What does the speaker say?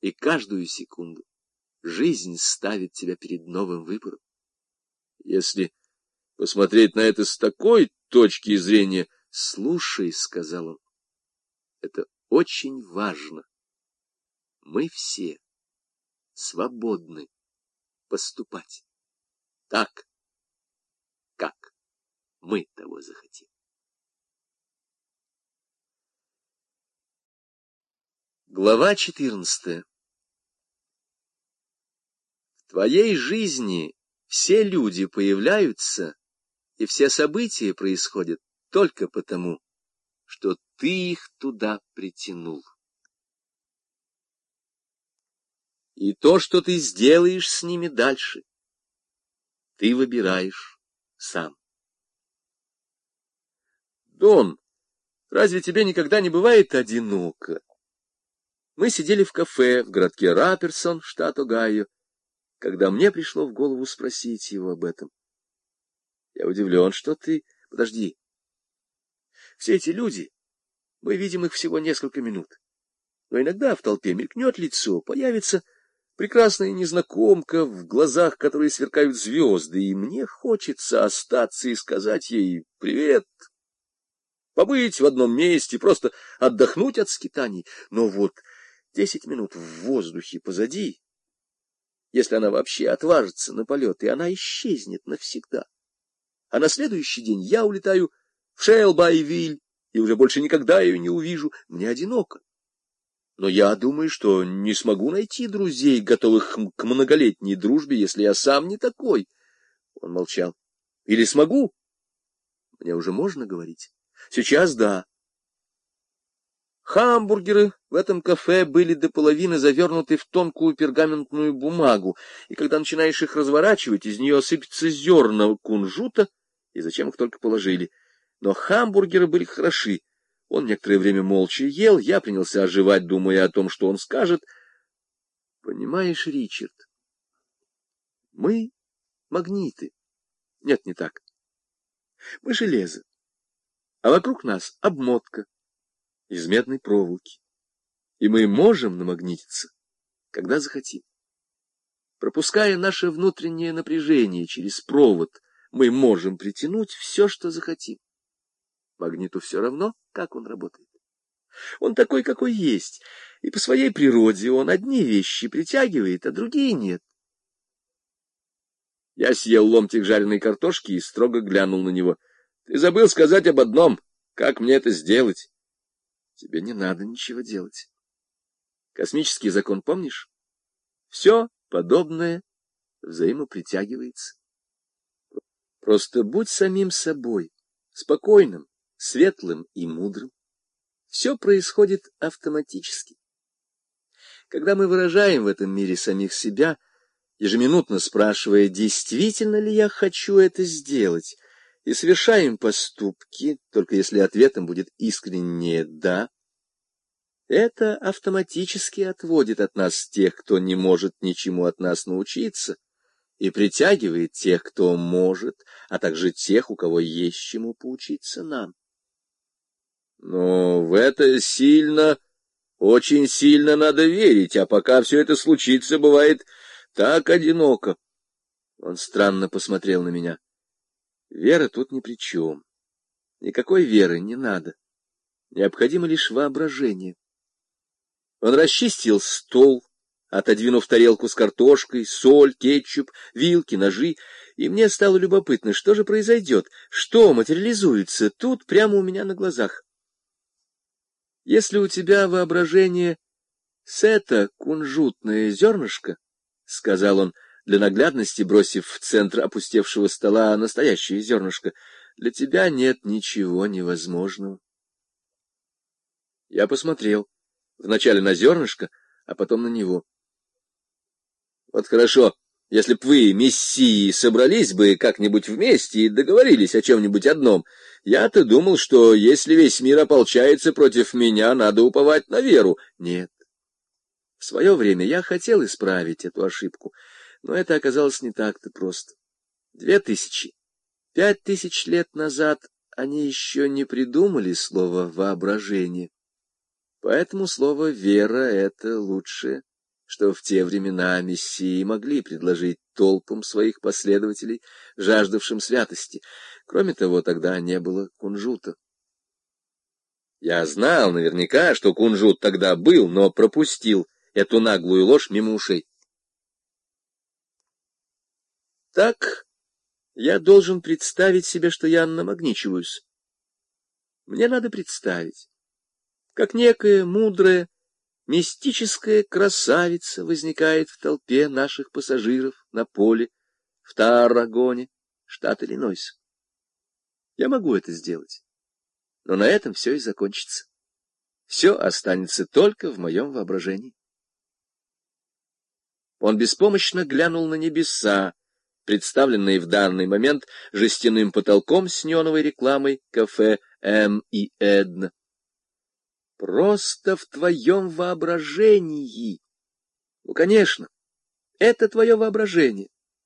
И каждую секунду жизнь ставит тебя перед новым выбором. Если посмотреть на это с такой точки зрения, слушай, — сказал он, — это очень важно. Мы все свободны поступать так, как мы того захотим. Глава четырнадцатая твоей жизни все люди появляются, и все события происходят только потому, что ты их туда притянул. И то, что ты сделаешь с ними дальше, ты выбираешь сам. Дон, разве тебе никогда не бывает одиноко? Мы сидели в кафе в городке Раперсон, штат Огайо, когда мне пришло в голову спросить его об этом. Я удивлен, что ты... Подожди. Все эти люди, мы видим их всего несколько минут. Но иногда в толпе мелькнет лицо, появится прекрасная незнакомка, в глазах которой сверкают звезды, и мне хочется остаться и сказать ей «Привет!» побыть в одном месте, просто отдохнуть от скитаний. Но вот десять минут в воздухе позади, если она вообще отважится на полет, и она исчезнет навсегда. А на следующий день я улетаю в Шейлбайвиль, и уже больше никогда ее не увижу. Мне одиноко. Но я думаю, что не смогу найти друзей, готовых к многолетней дружбе, если я сам не такой. Он молчал. Или смогу? Мне уже можно говорить? Сейчас да. Хамбургеры в этом кафе были до половины завернуты в тонкую пергаментную бумагу, и когда начинаешь их разворачивать, из нее сыпется зерна кунжута, и зачем их только положили. Но хамбургеры были хороши. Он некоторое время молча ел, я принялся оживать, думая о том, что он скажет. Понимаешь, Ричард, мы магниты. Нет, не так. Мы железо. А вокруг нас обмотка из медной проволоки. И мы можем намагнититься, когда захотим. Пропуская наше внутреннее напряжение через провод, мы можем притянуть все, что захотим. Магниту все равно, как он работает. Он такой, какой есть, и по своей природе он одни вещи притягивает, а другие нет. Я съел ломтик жареной картошки и строго глянул на него. — Ты забыл сказать об одном. Как мне это сделать? — Тебе не надо ничего делать. Космический закон помнишь? Все подобное взаимопритягивается. Просто будь самим собой, спокойным, светлым и мудрым. Все происходит автоматически. Когда мы выражаем в этом мире самих себя, ежеминутно спрашивая, действительно ли я хочу это сделать, и совершаем поступки, только если ответом будет искреннее «да», это автоматически отводит от нас тех, кто не может ничему от нас научиться, и притягивает тех, кто может, а также тех, у кого есть чему поучиться нам. Но в это сильно, очень сильно надо верить, а пока все это случится, бывает так одиноко. Он странно посмотрел на меня. Вера тут ни при чем. Никакой веры не надо. Необходимо лишь воображение. Он расчистил стол, отодвинув тарелку с картошкой, соль, кетчуп, вилки, ножи, и мне стало любопытно, что же произойдет, что материализуется тут прямо у меня на глазах. Если у тебя воображение с это кунжутное зернышко, — сказал он, для наглядности бросив в центр опустевшего стола настоящее зернышко, — для тебя нет ничего невозможного. Я посмотрел вначале на зернышко, а потом на него. Вот хорошо, если б вы, мессии, собрались бы как-нибудь вместе и договорились о чем-нибудь одном. Я-то думал, что если весь мир ополчается против меня, надо уповать на веру. Нет. В свое время я хотел исправить эту ошибку, но это оказалось не так-то просто. Две тысячи, пять тысяч лет назад они еще не придумали слово «воображение». Поэтому слово «вера» — это лучшее что в те времена мессии могли предложить толпам своих последователей, жаждавшим святости. Кроме того, тогда не было кунжута. Я знал наверняка, что кунжут тогда был, но пропустил эту наглую ложь мимо ушей. Так я должен представить себе, что я намагничиваюсь. Мне надо представить, как некая мудрая, Мистическая красавица возникает в толпе наших пассажиров на поле в Таррагоне, штат Иллинойс. Я могу это сделать, но на этом все и закончится. Все останется только в моем воображении. Он беспомощно глянул на небеса, представленные в данный момент жестяным потолком с неоновой рекламой кафе «М и Эдна». Просто в твоем воображении. Ну, конечно, это твое воображение.